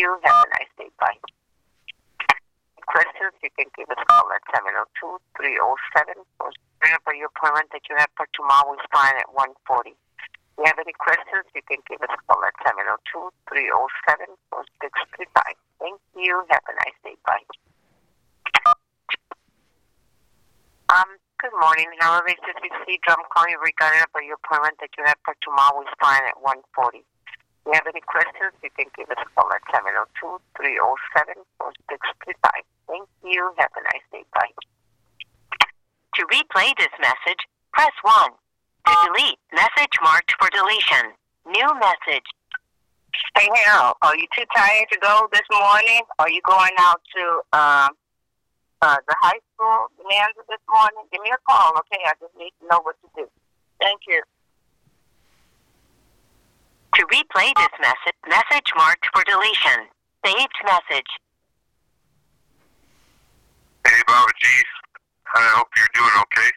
you. Have a nice day. Bye. Questions, you can give us a call at 702-307 or for your appointment that you have for tomorrow is fine at 140. If you have any questions, you can give us a call at 702-307 or 635. Thank you. Have a nice day. Bye. Um, good morning. However, it's just received. I'm calling regarding for your appointment that you have for tomorrow is fine at 140. If you have any questions, you can give us a call at 702-307-4635. Thank you. Have a nice day. Bye. To replay this message, press 1. To delete, message marked for deletion. New message. Hey, Harold, are you too tired to go this morning? Are you going out to um, uh, the high school bonanza this morning? Give me a call, okay? I just need to know what to do. Thank you. To replay this message, message marked for deletion. Saved message. Hey, Baba G. I hope you're doing okay.